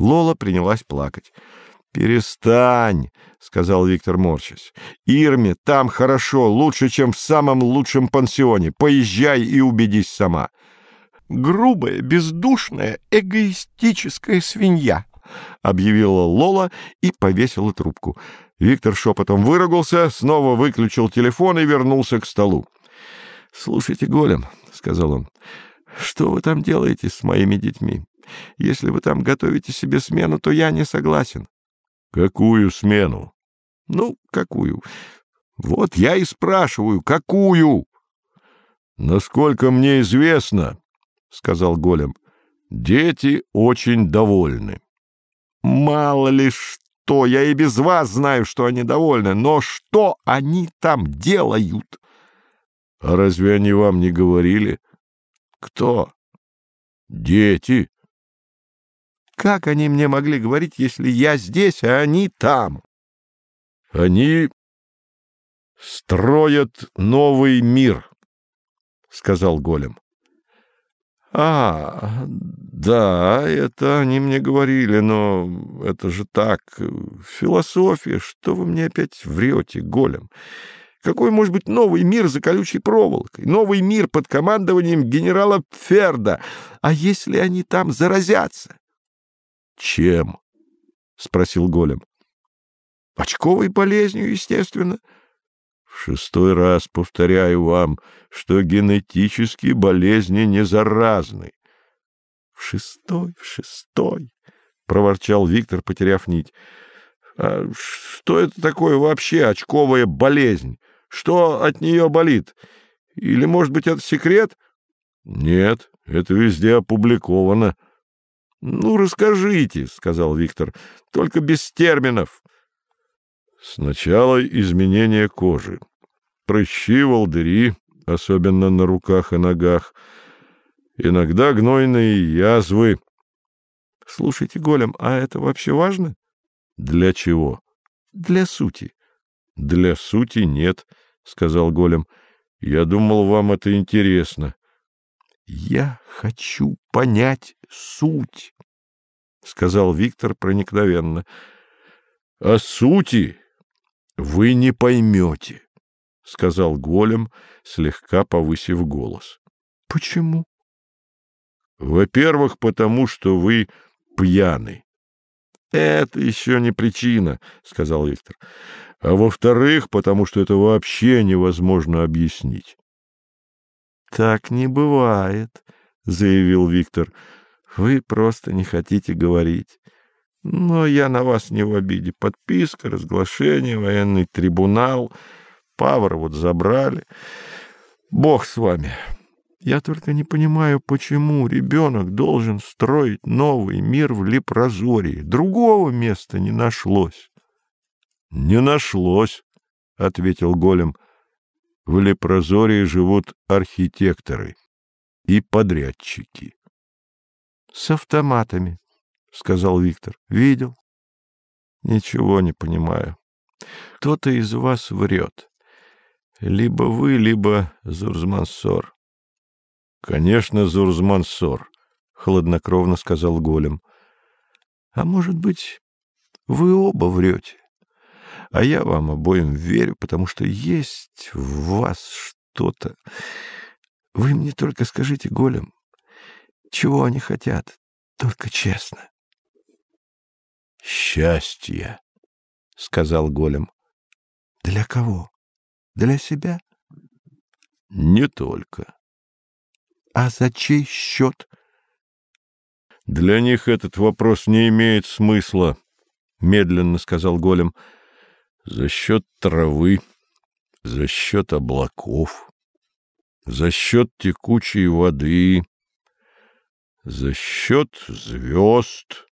Лола принялась плакать. «Перестань!» — сказал Виктор морщась. «Ирме, там хорошо, лучше, чем в самом лучшем пансионе. Поезжай и убедись сама». «Грубая, бездушная, эгоистическая свинья!» — объявила Лола и повесила трубку. Виктор шепотом выругался, снова выключил телефон и вернулся к столу. — Слушайте, Голем, — сказал он, — что вы там делаете с моими детьми? Если вы там готовите себе смену, то я не согласен. — Какую смену? — Ну, какую? Вот я и спрашиваю, какую? — Насколько мне известно, — сказал Голем, — дети очень довольны. — Мало ли что, я и без вас знаю, что они довольны, но что они там делают? — А разве они вам не говорили? — Кто? — Дети. — Как они мне могли говорить, если я здесь, а они там? — Они строят новый мир, — сказал Голем. — А, да, это они мне говорили, но это же так. Философия, что вы мне опять врете, Голем? Какой может быть новый мир за колючей проволокой? Новый мир под командованием генерала Ферда. А если они там заразятся? — Чем? — спросил Голем. — Очковой болезнью, естественно. — В шестой раз повторяю вам, что генетические болезни не заразны. — В шестой, в шестой, — проворчал Виктор, потеряв нить. — А что это такое вообще очковая болезнь? Что от нее болит? Или, может быть, это секрет? — Нет, это везде опубликовано. — Ну, расскажите, — сказал Виктор, — только без терминов. — Сначала изменение кожи. Прыщи, волдыри, особенно на руках и ногах. Иногда гнойные язвы. — Слушайте, Голем, а это вообще важно? — Для чего? — Для сути. — Для сути нет, — сказал Голем. — Я думал, вам это интересно. — Я хочу понять суть, — сказал Виктор проникновенно. — А сути вы не поймете, — сказал Голем, слегка повысив голос. — Почему? — Во-первых, потому что вы пьяны. — Это еще не причина, — сказал Виктор а во-вторых, потому что это вообще невозможно объяснить. — Так не бывает, — заявил Виктор. — Вы просто не хотите говорить. Но я на вас не в обиде. Подписка, разглашение, военный трибунал. Павра вот забрали. Бог с вами. Я только не понимаю, почему ребенок должен строить новый мир в Лепрозории. Другого места не нашлось. — Не нашлось, — ответил Голем. — В Лепрозории живут архитекторы и подрядчики. — С автоматами, — сказал Виктор. — Видел? — Ничего не понимаю. Кто-то из вас врет. Либо вы, либо Зурзмансор. — Конечно, Зурзмансор, — хладнокровно сказал Голем. — А может быть, вы оба врете? А я вам обоим верю, потому что есть в вас что-то. Вы мне только скажите, Голем, чего они хотят, только честно. — Счастье, — сказал Голем. — Для кого? Для себя? — Не только. — А за чей счет? — Для них этот вопрос не имеет смысла, — медленно сказал Голем. — за счет травы, за счет облаков, за счет текучей воды, за счет звезд,